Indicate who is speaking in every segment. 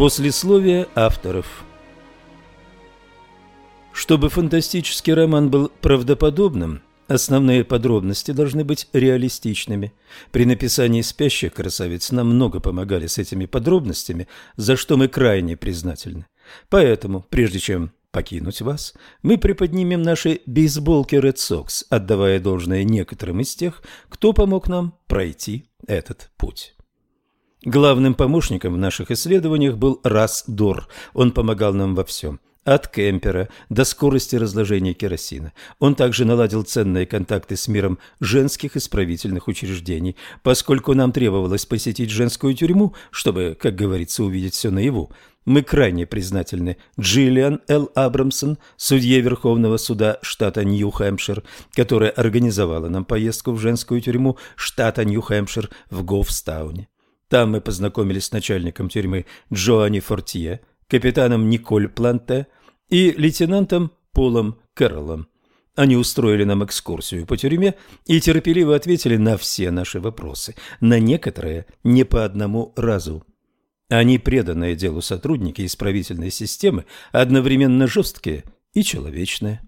Speaker 1: Послесловие авторов Чтобы фантастический роман был правдоподобным, основные подробности должны быть реалистичными. При написании «Спящих красавиц» нам много помогали с этими подробностями, за что мы крайне признательны. Поэтому, прежде чем покинуть вас, мы приподнимем наши бейсболки Red Sox, отдавая должное некоторым из тех, кто помог нам пройти этот путь. Главным помощником в наших исследованиях был Рас Дор. Он помогал нам во всем. От кемпера до скорости разложения керосина. Он также наладил ценные контакты с миром женских исправительных учреждений, поскольку нам требовалось посетить женскую тюрьму, чтобы, как говорится, увидеть все наяву. Мы крайне признательны Джиллиан Л. Абрамсон, судье Верховного суда штата Нью-Хэмпшир, которая организовала нам поездку в женскую тюрьму штата Нью-Хэмпшир в Гофстауне. Там мы познакомились с начальником тюрьмы Джоанни Фортье, капитаном Николь Планте и лейтенантом Полом Кэрролом. Они устроили нам экскурсию по тюрьме и терпеливо ответили на все наши вопросы, на некоторые не по одному разу. Они преданные делу сотрудники исправительной системы, одновременно жесткие и человечные.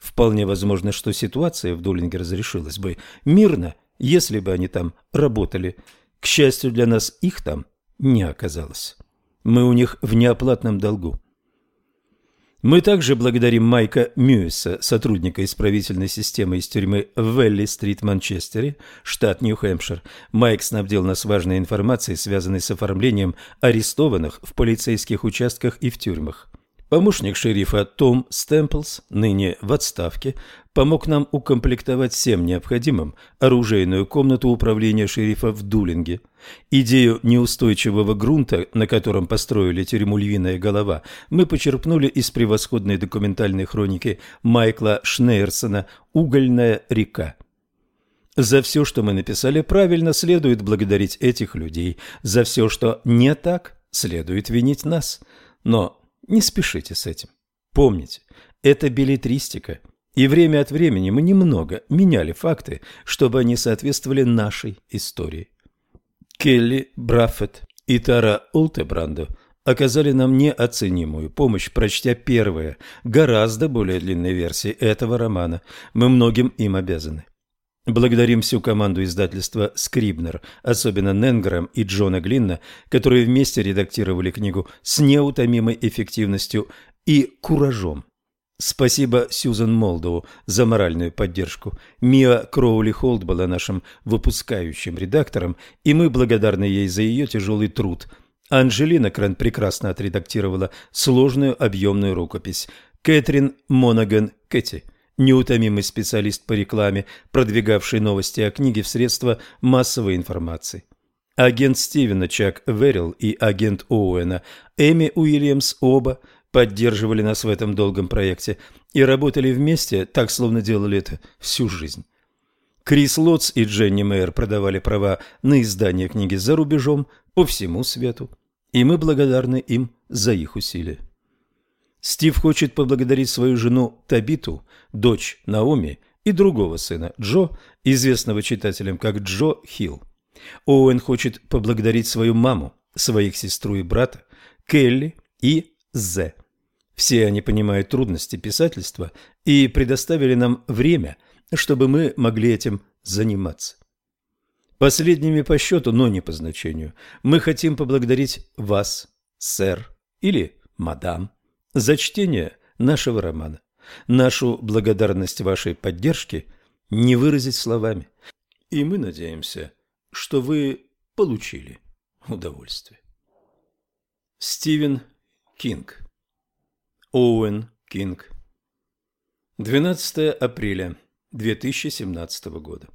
Speaker 1: Вполне возможно, что ситуация в Дулинге разрешилась бы мирно, если бы они там работали – к счастью для нас, их там не оказалось. Мы у них в неоплатном долгу. Мы также благодарим Майка Мьюиса, сотрудника исправительной системы из тюрьмы в Велли-стрит, Манчестере, штат Нью-Хэмпшир. Майк снабдил нас важной информацией, связанной с оформлением арестованных в полицейских участках и в тюрьмах. Помощник шерифа Том Стэмплс, ныне в отставке, помог нам укомплектовать всем необходимым оружейную комнату управления шерифа в Дулинге. Идею неустойчивого грунта, на котором построили тюрьму «Львиная голова», мы почерпнули из превосходной документальной хроники Майкла Шнейрсона «Угольная река». За все, что мы написали правильно, следует благодарить этих людей. За все, что не так, следует винить нас. Но не спешите с этим. Помните, это билетристика, и время от времени мы немного меняли факты, чтобы они соответствовали нашей истории. Келли Браффет и Тара Ултебрандо оказали нам неоценимую помощь, прочтя первые, гораздо более длинные версии этого романа. Мы многим им обязаны. Благодарим всю команду издательства «Скрибнер», особенно Ненграм и Джона Глинна, которые вместе редактировали книгу с неутомимой эффективностью и куражом. Спасибо Сьюзен Молдову за моральную поддержку. Мия Кроули Холд была нашим выпускающим редактором, и мы благодарны ей за ее тяжелый труд. Анжелина Крен прекрасно отредактировала сложную объемную рукопись. Кэтрин Монаган Кэти – неутомимый специалист по рекламе, продвигавший новости о книге в средства массовой информации. Агент Стивена Чак Верилл и агент Оуэна Эми Уильямс оба поддерживали нас в этом долгом проекте и работали вместе, так словно делали это всю жизнь. Крис Лотс и Дженни Мэйер продавали права на издание книги за рубежом по всему свету, и мы благодарны им за их усилия. Стив хочет поблагодарить свою жену Табиту, дочь Наоми и другого сына Джо, известного читателям как Джо Хилл. Оуэн хочет поблагодарить свою маму, своих сестру и брата, Келли и Зе. Все они понимают трудности писательства и предоставили нам время, чтобы мы могли этим заниматься. Последними по счету, но не по значению, мы хотим поблагодарить вас, сэр или мадам, за чтение нашего романа. Нашу благодарность вашей поддержке не выразить словами. И мы надеемся, что вы получили удовольствие. Стивен Кинг Оуэн Кинг 12 апреля 2017 года